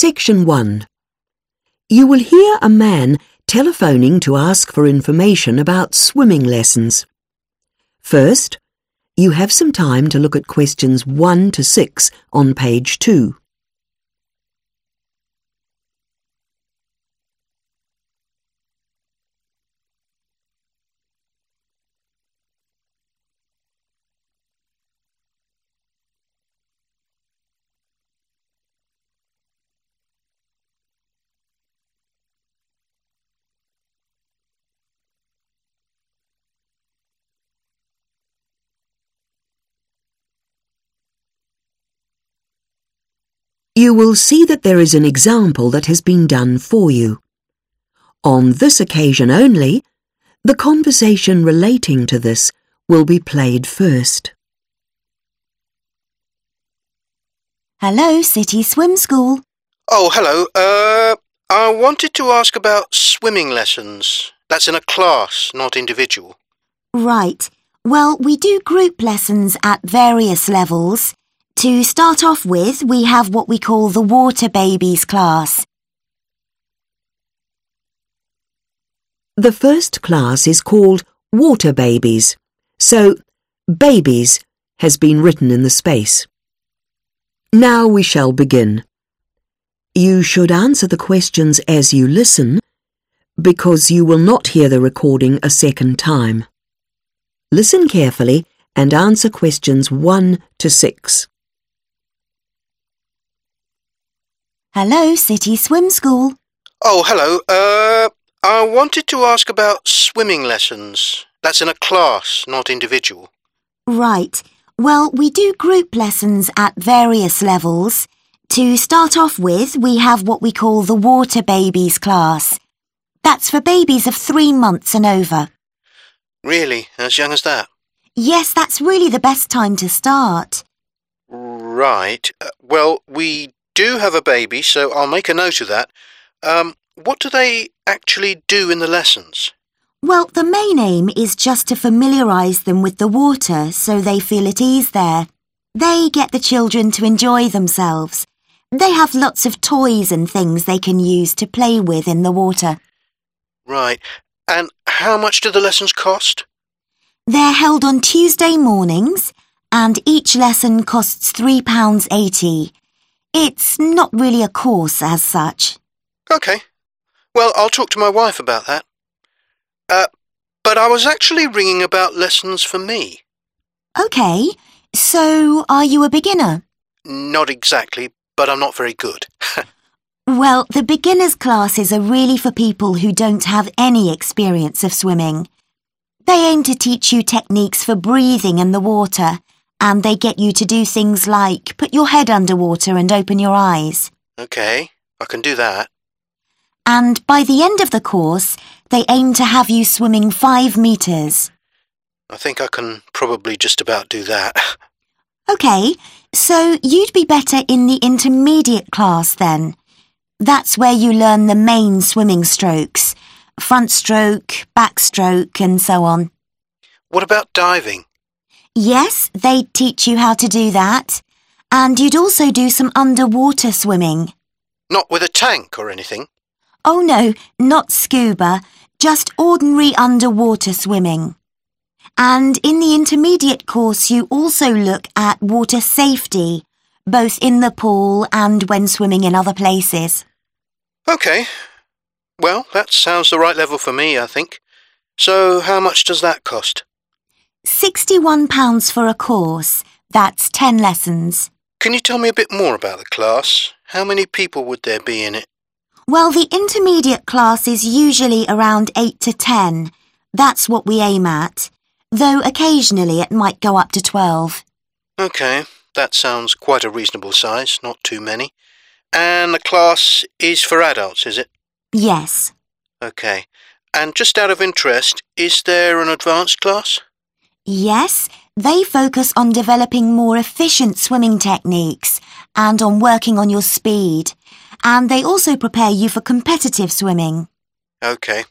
Section 1. You will hear a man telephoning to ask for information about swimming lessons. First, you have some time to look at questions 1 to 6 on page 2. You will see that there is an example that has been done for you. On this occasion only, the conversation relating to this will be played first. Hello, City Swim School. Oh, hello. Uh, I wanted to ask about swimming lessons. That's in a class, not individual. Right. Well, we do group lessons at various levels. To start off with, we have what we call the Water Babies class. The first class is called Water Babies, so babies has been written in the space. Now we shall begin. You should answer the questions as you listen, because you will not hear the recording a second time. Listen carefully and answer questions 1 to 6. Hello, City Swim School. Oh, hello. Uh, I wanted to ask about swimming lessons. That's in a class, not individual. Right. Well, we do group lessons at various levels. To start off with, we have what we call the Water Babies class. That's for babies of three months and over. Really? As young as that? Yes, that's really the best time to start. Right. Uh, well, we do have a baby, so I'll make a note of that. Um, what do they actually do in the lessons? Well, the main aim is just to familiarise them with the water so they feel at ease there. They get the children to enjoy themselves. They have lots of toys and things they can use to play with in the water. Right. And how much do the lessons cost? They're held on Tuesday mornings and each lesson costs £3.80. It's not really a course as such. Okay. Well, I'll talk to my wife about that. Uh, but I was actually ringing about lessons for me. OK, so are you a beginner? Not exactly, but I'm not very good. Well, the beginners classes are really for people who don't have any experience of swimming. They aim to teach you techniques for breathing in the water, and they get you to do things like put your head underwater and open your eyes. okay, I can do that. And by the end of the course, they aim to have you swimming five metres. I think I can probably just about do that. OK, so you'd be better in the intermediate class then. That's where you learn the main swimming strokes. Front stroke, backstroke and so on. What about diving? Yes, they'd teach you how to do that. And you'd also do some underwater swimming. Not with a tank or anything? Oh no, not scuba, just ordinary underwater swimming. And in the intermediate course, you also look at water safety, both in the pool and when swimming in other places. Okay. Well, that sounds the right level for me, I think. So how much does that cost? £61 for a course. That's 10 lessons. Can you tell me a bit more about the class? How many people would there be in it? Well, the intermediate class is usually around 8 to 10. That's what we aim at. Though occasionally it might go up to 12. Okay, that sounds quite a reasonable size, not too many. And the class is for adults, is it? Yes. Okay. And just out of interest, is there an advanced class? Yes, they focus on developing more efficient swimming techniques and on working on your speed. And they also prepare you for competitive swimming. Okay.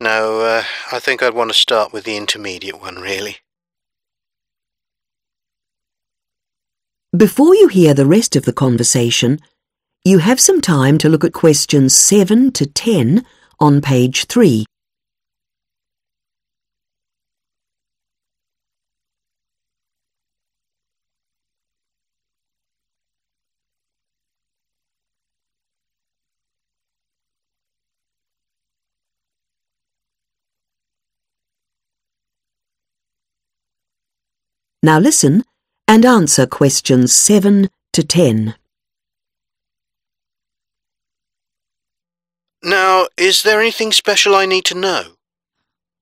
Now, uh, I think I'd want to start with the intermediate one, really. Before you hear the rest of the conversation, You have some time to look at questions 7 to 10 on page 3. Now listen and answer questions 7 to 10. Now, is there anything special I need to know?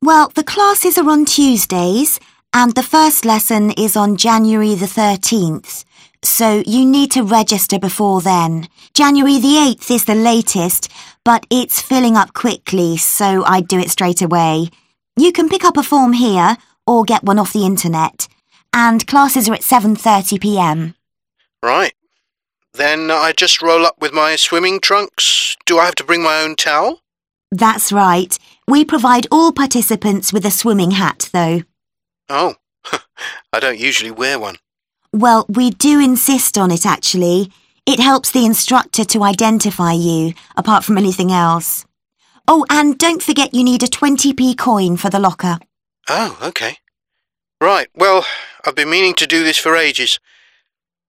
Well, the classes are on Tuesdays and the first lesson is on January the 13th. So you need to register before then. January the 8th is the latest, but it's filling up quickly, so I'd do it straight away. You can pick up a form here or get one off the internet and classes are at 7.30pm. Right. Then I just roll up with my swimming trunks. Do I have to bring my own towel? That's right. We provide all participants with a swimming hat, though. Oh, I don't usually wear one. Well, we do insist on it, actually. It helps the instructor to identify you, apart from anything else. Oh, and don't forget you need a 20p coin for the locker. Oh, okay. Right, well, I've been meaning to do this for ages.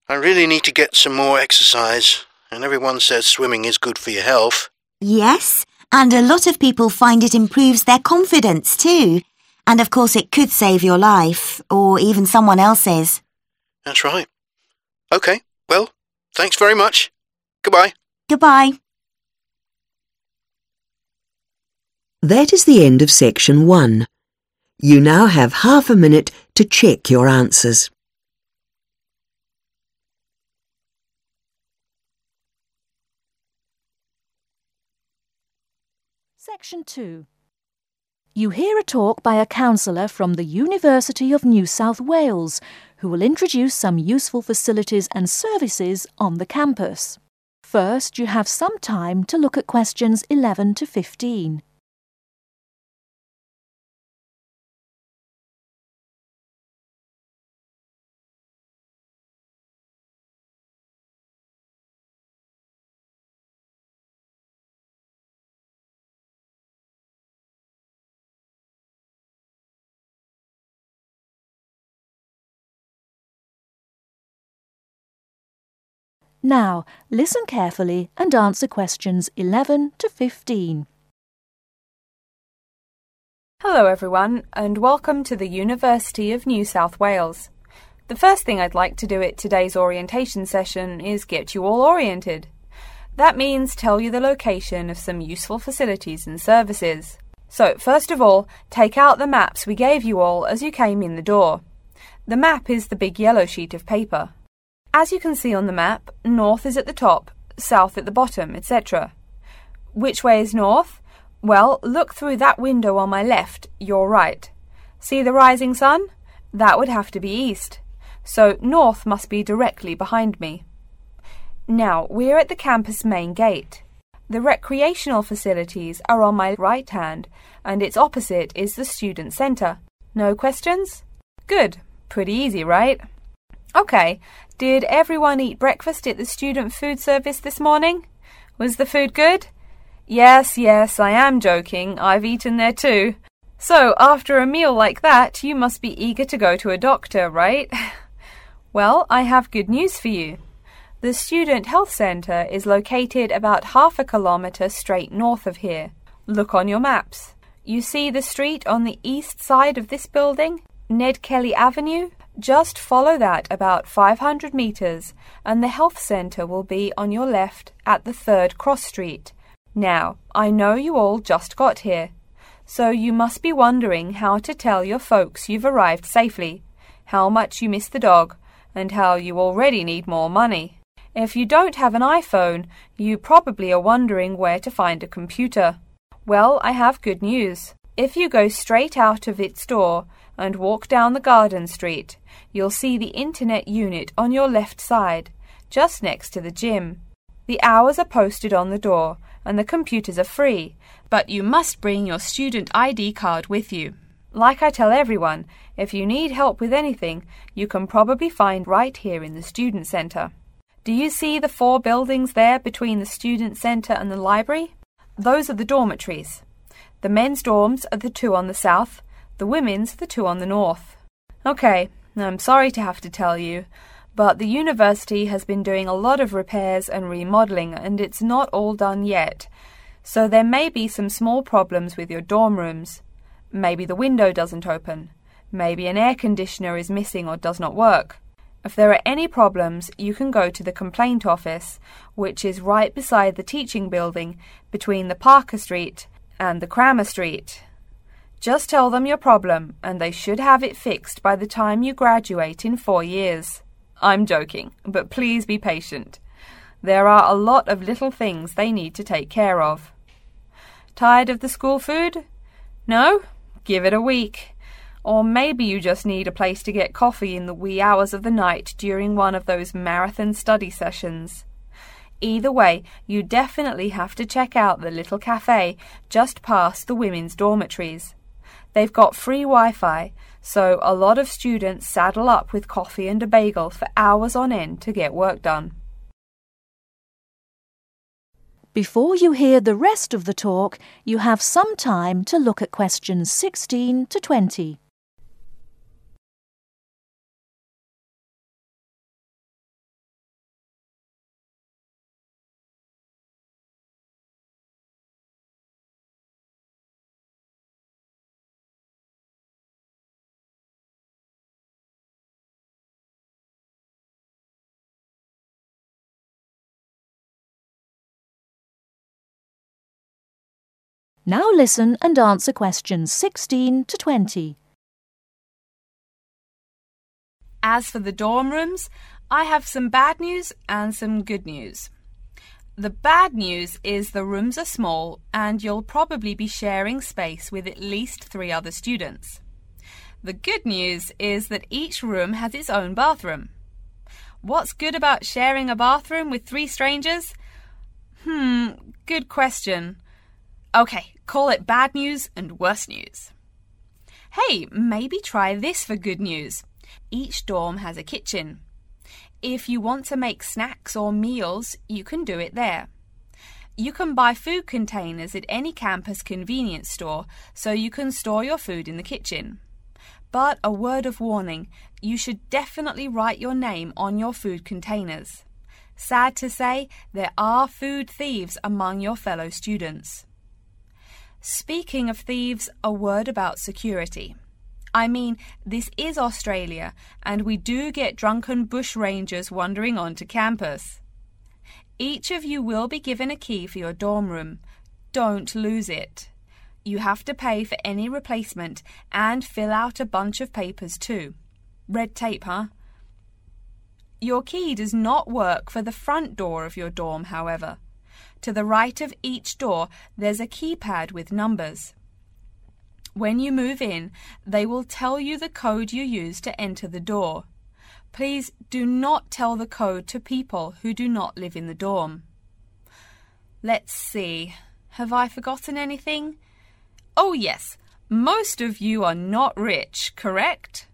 I really need to get some more exercise, and everyone says swimming is good for your health. Yes, and a lot of people find it improves their confidence too. And of course, it could save your life, or even someone else's. That's right. Okay, well, thanks very much. Goodbye. Goodbye. That is the end of section 1. You now have half a minute to check your answers. Section 2. You hear a talk by a counsellor from the University of New South Wales who will introduce some useful facilities and services on the campus. First, you have some time to look at questions 11 to 15. Now, listen carefully and answer questions 11 to 15. Hello, everyone, and welcome to the University of New South Wales. The first thing I'd like to do at today's orientation session is get you all oriented. That means tell you the location of some useful facilities and services. So, first of all, take out the maps we gave you all as you came in the door. The map is the big yellow sheet of paper. As you can see on the map, north is at the top, south at the bottom, etc. Which way is north? Well, look through that window on my left, your right. See the rising sun? That would have to be east. So north must be directly behind me. Now, we're at the campus main gate. The recreational facilities are on my right hand, and its opposite is the student centre. No questions? Good. Pretty easy, right? Okay, did everyone eat breakfast at the student food service this morning? Was the food good? Yes, yes, I am joking. I've eaten there too. So, after a meal like that, you must be eager to go to a doctor, right? well, I have good news for you. The Student Health Centre is located about half a kilometre straight north of here. Look on your maps. You see the street on the east side of this building? Ned Kelly Avenue? Just follow that about 500 metres, and the health centre will be on your left at the third cross street. Now, I know you all just got here, so you must be wondering how to tell your folks you've arrived safely, how much you miss the dog, and how you already need more money. If you don't have an iPhone, you probably are wondering where to find a computer. Well, I have good news. If you go straight out of its door and walk down the garden street, you'll see the internet unit on your left side, just next to the gym. The hours are posted on the door and the computers are free, but you must bring your student ID card with you. Like I tell everyone, if you need help with anything, you can probably find right here in the student centre. Do you see the four buildings there between the student centre and the library? Those are the dormitories. The men's dorms are the two on the south, the women's the two on the north. Okay, I'm sorry to have to tell you, but the university has been doing a lot of repairs and remodelling and it's not all done yet. So there may be some small problems with your dorm rooms. Maybe the window doesn't open. Maybe an air conditioner is missing or does not work. If there are any problems, you can go to the complaint office, which is right beside the teaching building between the Parker Street and the Cramer Street. Just tell them your problem, and they should have it fixed by the time you graduate in four years. I'm joking, but please be patient. There are a lot of little things they need to take care of. Tired of the school food? No? Give it a week. Or maybe you just need a place to get coffee in the wee hours of the night during one of those marathon study sessions. Either way, you definitely have to check out the little cafe just past the women's dormitories. They've got free Wi Fi, so a lot of students saddle up with coffee and a bagel for hours on end to get work done. Before you hear the rest of the talk, you have some time to look at questions 16 to 20. Now listen and answer questions 16 to 20. As for the dorm rooms, I have some bad news and some good news. The bad news is the rooms are small and you'll probably be sharing space with at least three other students. The good news is that each room has its own bathroom. What's good about sharing a bathroom with three strangers? Hmm, good question. Okay, call it bad news and worse news. Hey, maybe try this for good news. Each dorm has a kitchen. If you want to make snacks or meals, you can do it there. You can buy food containers at any campus convenience store so you can store your food in the kitchen. But a word of warning you should definitely write your name on your food containers. Sad to say, there are food thieves among your fellow students. Speaking of thieves, a word about security. I mean, this is Australia, and we do get drunken bush rangers wandering onto campus. Each of you will be given a key for your dorm room. Don't lose it. You have to pay for any replacement and fill out a bunch of papers too. Red tape, huh? Your key does not work for the front door of your dorm, however. To the right of each door, there's a keypad with numbers. When you move in, they will tell you the code you use to enter the door. Please do not tell the code to people who do not live in the dorm. Let's see. Have I forgotten anything? Oh, yes. Most of you are not rich, correct?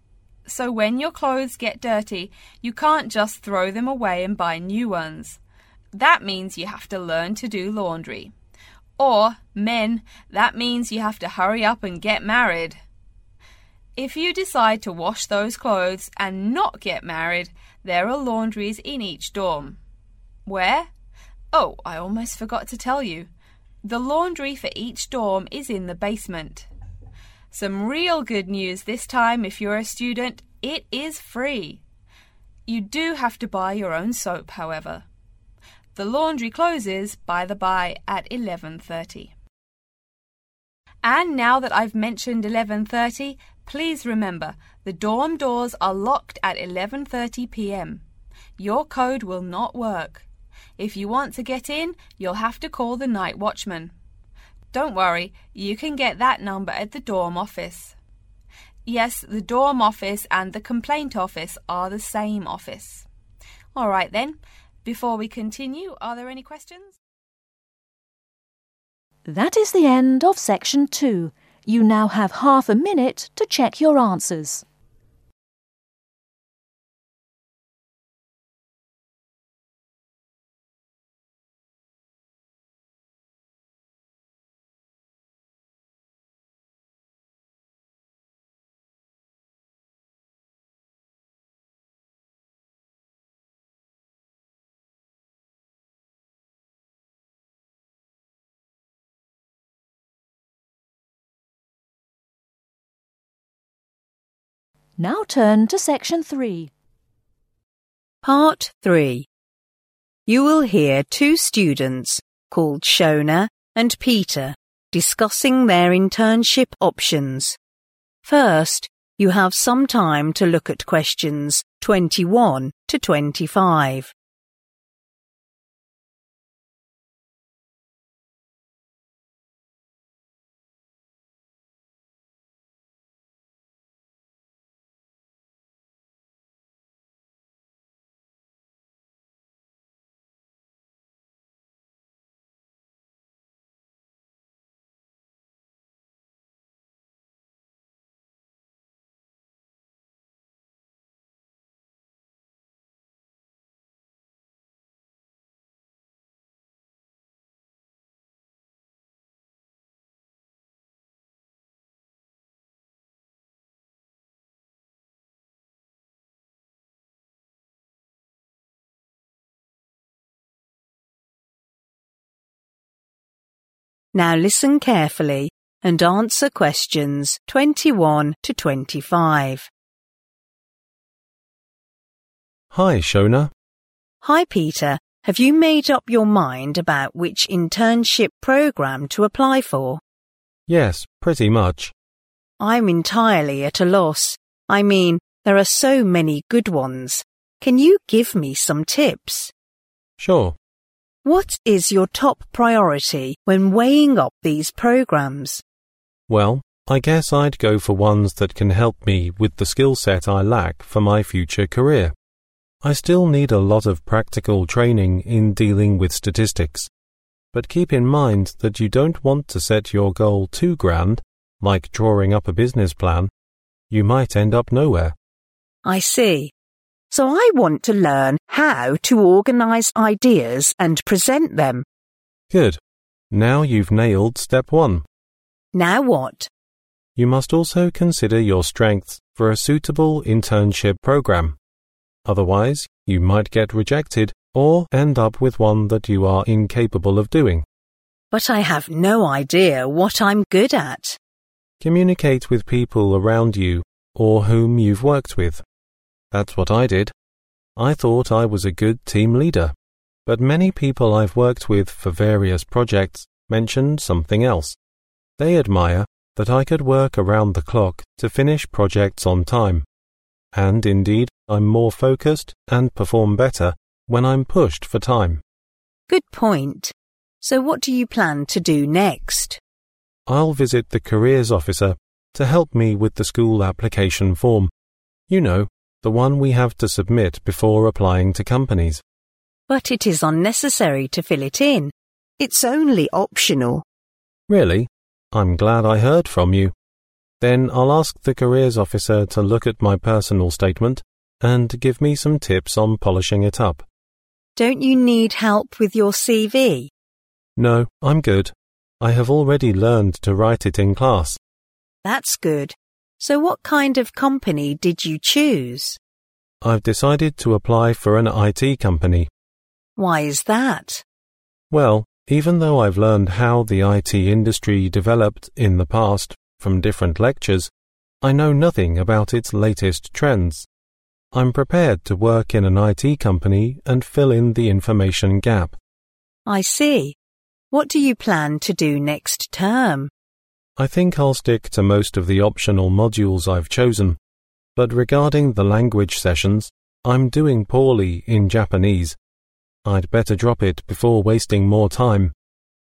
So when your clothes get dirty, you can't just throw them away and buy new ones. That means you have to learn to do laundry. Or, men, that means you have to hurry up and get married. If you decide to wash those clothes and not get married, there are laundries in each dorm. Where? Oh, I almost forgot to tell you. The laundry for each dorm is in the basement. Some real good news this time if you're a student, it is free. You do have to buy your own soap, however. The laundry closes, by the by, at 11:30. And now that I've mentioned 11:30, please remember the dorm doors are locked at 11:30 p.m. Your code will not work. If you want to get in, you'll have to call the night watchman. Don't worry, you can get that number at the dorm office. Yes, the dorm office and the complaint office are the same office. All right then, before we continue, are there any questions? That is the end of section two. You now have half a minute to check your answers. Now turn to section 3. Part 3 You will hear two students called Shona and Peter discussing their internship options. First, you have some time to look at questions 21 to 25. Now listen carefully and answer questions 21 to 25. Hi, Shona. Hi, Peter. Have you made up your mind about which internship program to apply for? Yes, pretty much. I'm entirely at a loss. I mean, there are so many good ones. Can you give me some tips? Sure. What is your top priority when weighing up these programs? Well, I guess I'd go for ones that can help me with the skill set I lack for my future career. I still need a lot of practical training in dealing with statistics. But keep in mind that you don't want to set your goal too grand, like drawing up a business plan. You might end up nowhere. I see. So I want to learn how to organize ideas and present them. Good. Now you've nailed step one. Now what? You must also consider your strengths for a suitable internship program. Otherwise, you might get rejected or end up with one that you are incapable of doing. But I have no idea what I'm good at. Communicate with people around you or whom you've worked with. That's what I did. I thought I was a good team leader, but many people I've worked with for various projects mentioned something else. They admire that I could work around the clock to finish projects on time. And indeed, I'm more focused and perform better when I'm pushed for time. Good point. So what do you plan to do next? I'll visit the careers officer to help me with the school application form. You know, the one we have to submit before applying to companies. But it is unnecessary to fill it in. It's only optional. Really? I'm glad I heard from you. Then I'll ask the careers officer to look at my personal statement and give me some tips on polishing it up. Don't you need help with your CV? No, I'm good. I have already learned to write it in class. That's good. So what kind of company did you choose? I've decided to apply for an IT company. Why is that? Well, even though I've learned how the IT industry developed in the past from different lectures, I know nothing about its latest trends. I'm prepared to work in an IT company and fill in the information gap. I see. What do you plan to do next term? I think I'll stick to most of the optional modules I've chosen. But regarding the language sessions, I'm doing poorly in Japanese. I'd better drop it before wasting more time.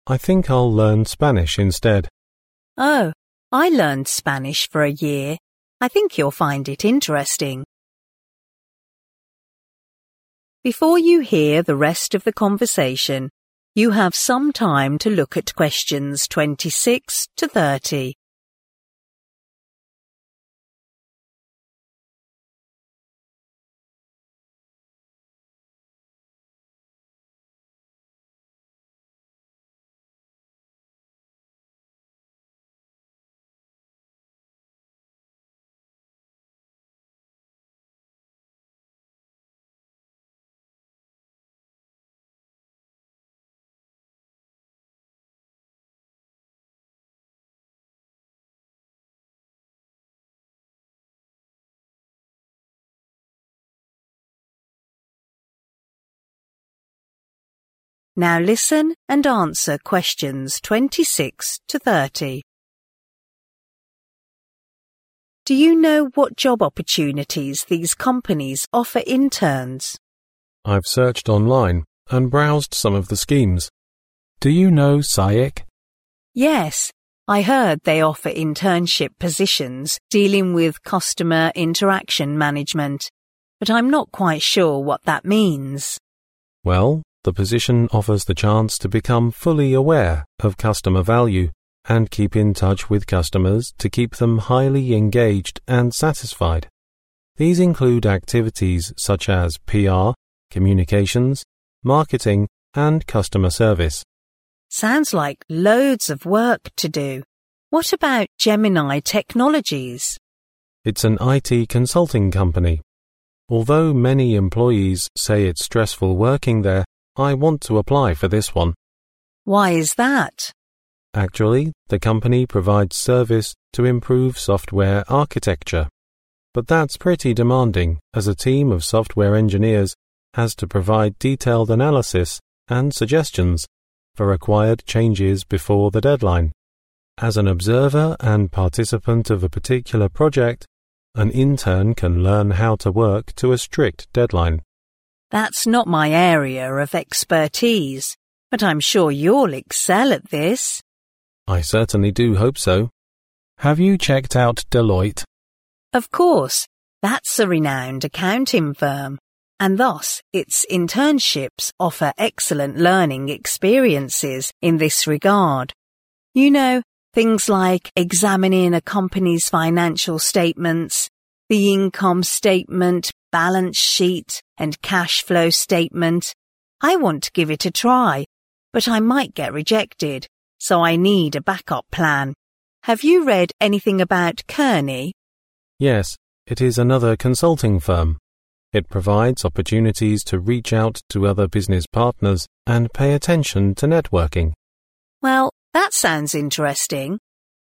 I think I'll learn Spanish instead. Oh, I learned Spanish for a year. I think you'll find it interesting. Before you hear the rest of the conversation, you have some time to look at questions 26 to 30. Now listen and answer questions 26 to 30. Do you know what job opportunities these companies offer interns? I've searched online and browsed some of the schemes. Do you know SAIC? Yes, I heard they offer internship positions dealing with customer interaction management, but I'm not quite sure what that means. Well, the position offers the chance to become fully aware of customer value and keep in touch with customers to keep them highly engaged and satisfied. These include activities such as PR, communications, marketing, and customer service. Sounds like loads of work to do. What about Gemini Technologies? It's an IT consulting company. Although many employees say it's stressful working there, I want to apply for this one. Why is that? Actually, the company provides service to improve software architecture. But that's pretty demanding as a team of software engineers has to provide detailed analysis and suggestions for required changes before the deadline. As an observer and participant of a particular project, an intern can learn how to work to a strict deadline. That's not my area of expertise, but I'm sure you'll excel at this. I certainly do hope so. Have you checked out Deloitte? Of course, that's a renowned accounting firm, and thus its internships offer excellent learning experiences in this regard. You know, things like examining a company's financial statements, the income statement, balance sheet, and cash flow statement. I want to give it a try, but I might get rejected so I need a backup plan. Have you read anything about Kearney? Yes, it is another consulting firm. It provides opportunities to reach out to other business partners and pay attention to networking. Well, that sounds interesting.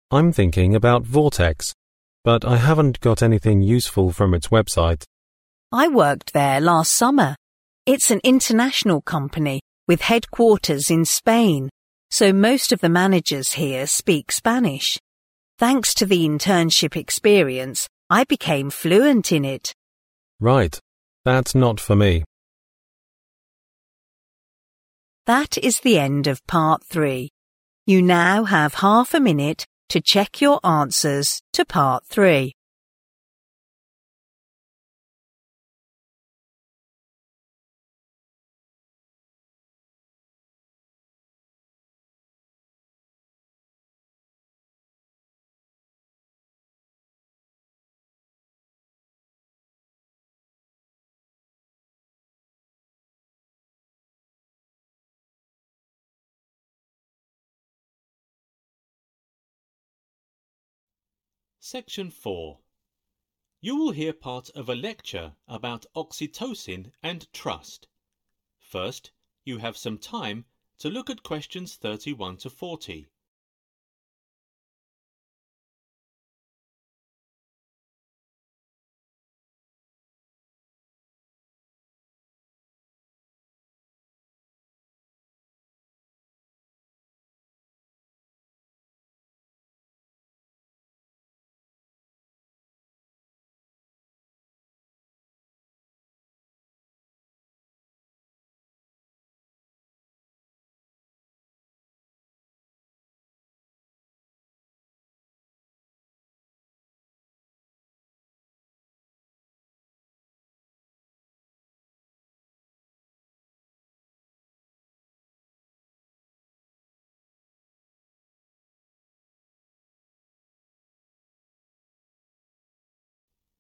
I'm thinking about Vortex, but I haven't got anything useful from its website. I worked there last summer. It's an international company with headquarters in Spain so most of the managers here speak Spanish. Thanks to the internship experience, I became fluent in it. Right. That's not for me. That is the end of part three. You now have half a minute to check your answers to part three. Section 4 You will hear part of a lecture about oxytocin and trust. First, you have some time to look at questions 31 to 40.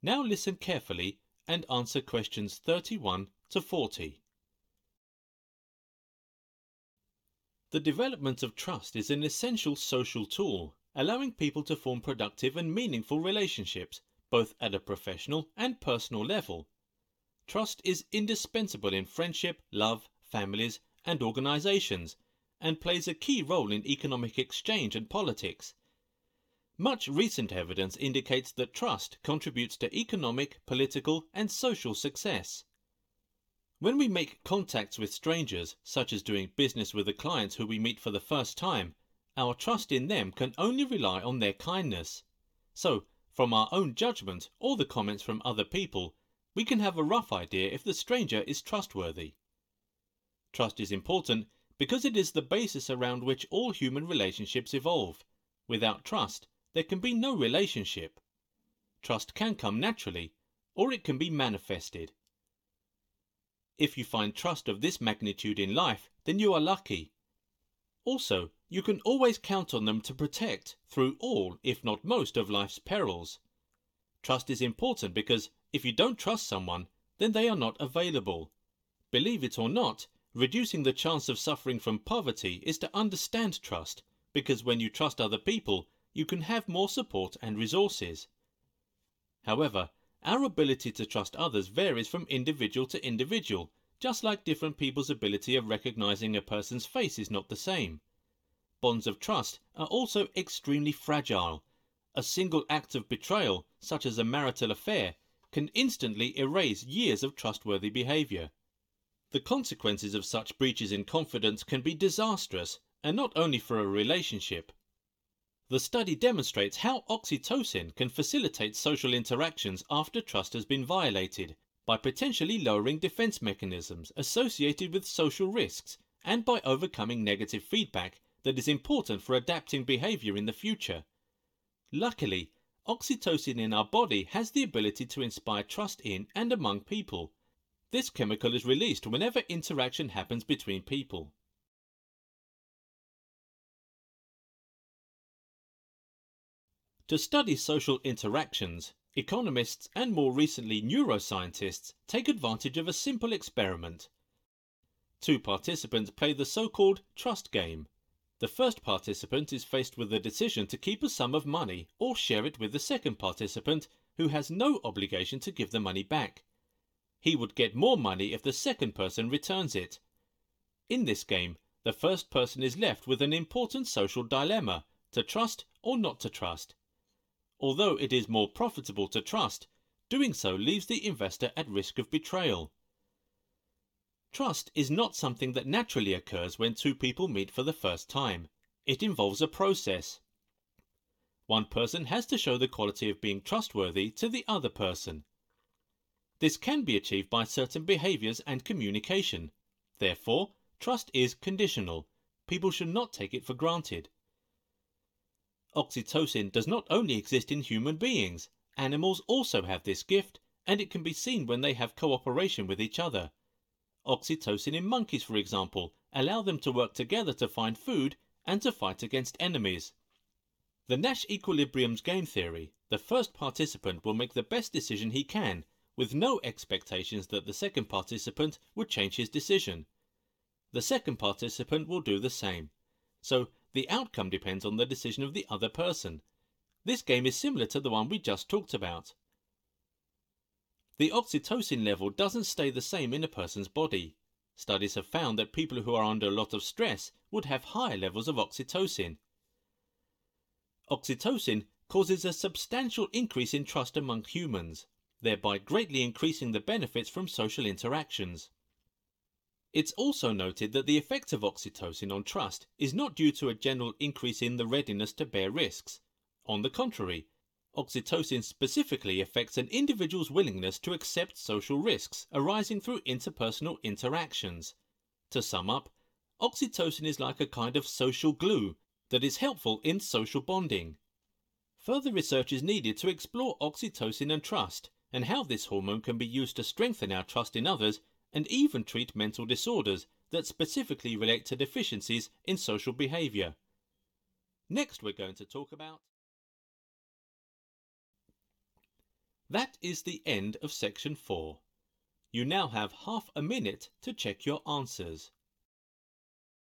Now listen carefully and answer questions 31 to 40. The development of trust is an essential social tool, allowing people to form productive and meaningful relationships, both at a professional and personal level. Trust is indispensable in friendship, love, families, and organizations, and plays a key role in economic exchange and politics. Much recent evidence indicates that trust contributes to economic, political, and social success. When we make contacts with strangers, such as doing business with the clients who we meet for the first time, our trust in them can only rely on their kindness. So, from our own judgment or the comments from other people, we can have a rough idea if the stranger is trustworthy. Trust is important because it is the basis around which all human relationships evolve. Without trust, there can be no relationship. Trust can come naturally, or it can be manifested. If you find trust of this magnitude in life, then you are lucky. Also, you can always count on them to protect through all, if not most, of life's perils. Trust is important because if you don't trust someone, then they are not available. Believe it or not, reducing the chance of suffering from poverty is to understand trust, because when you trust other people, you can have more support and resources. However, our ability to trust others varies from individual to individual, just like different people's ability of recognizing a person's face is not the same. Bonds of trust are also extremely fragile. A single act of betrayal, such as a marital affair, can instantly erase years of trustworthy behavior. The consequences of such breaches in confidence can be disastrous, and not only for a relationship. The study demonstrates how oxytocin can facilitate social interactions after trust has been violated by potentially lowering defense mechanisms associated with social risks and by overcoming negative feedback that is important for adapting behavior in the future. Luckily, oxytocin in our body has the ability to inspire trust in and among people. This chemical is released whenever interaction happens between people. To study social interactions, economists and more recently neuroscientists take advantage of a simple experiment. Two participants play the so-called trust game. The first participant is faced with the decision to keep a sum of money or share it with the second participant who has no obligation to give the money back. He would get more money if the second person returns it. In this game, the first person is left with an important social dilemma to trust or not to trust. Although it is more profitable to trust, doing so leaves the investor at risk of betrayal. Trust is not something that naturally occurs when two people meet for the first time. It involves a process. One person has to show the quality of being trustworthy to the other person. This can be achieved by certain behaviors and communication. Therefore, trust is conditional. People should not take it for granted. Oxytocin does not only exist in human beings. Animals also have this gift, and it can be seen when they have cooperation with each other. Oxytocin in monkeys, for example, allow them to work together to find food and to fight against enemies. The Nash equilibrium's game theory, the first participant will make the best decision he can, with no expectations that the second participant would change his decision. The second participant will do the same. So the outcome depends on the decision of the other person. This game is similar to the one we just talked about. The oxytocin level doesn't stay the same in a person's body. Studies have found that people who are under a lot of stress would have higher levels of oxytocin. Oxytocin causes a substantial increase in trust among humans, thereby greatly increasing the benefits from social interactions. It's also noted that the effect of oxytocin on trust is not due to a general increase in the readiness to bear risks. On the contrary, Oxytocin specifically affects an individual's willingness to accept social risks arising through interpersonal interactions. To sum up, oxytocin is like a kind of social glue that is helpful in social bonding. Further research is needed to explore oxytocin and trust and how this hormone can be used to strengthen our trust in others and even treat mental disorders that specifically relate to deficiencies in social behavior. Next, we're going to talk about That is the end of section 4. You now have half a minute to check your answers.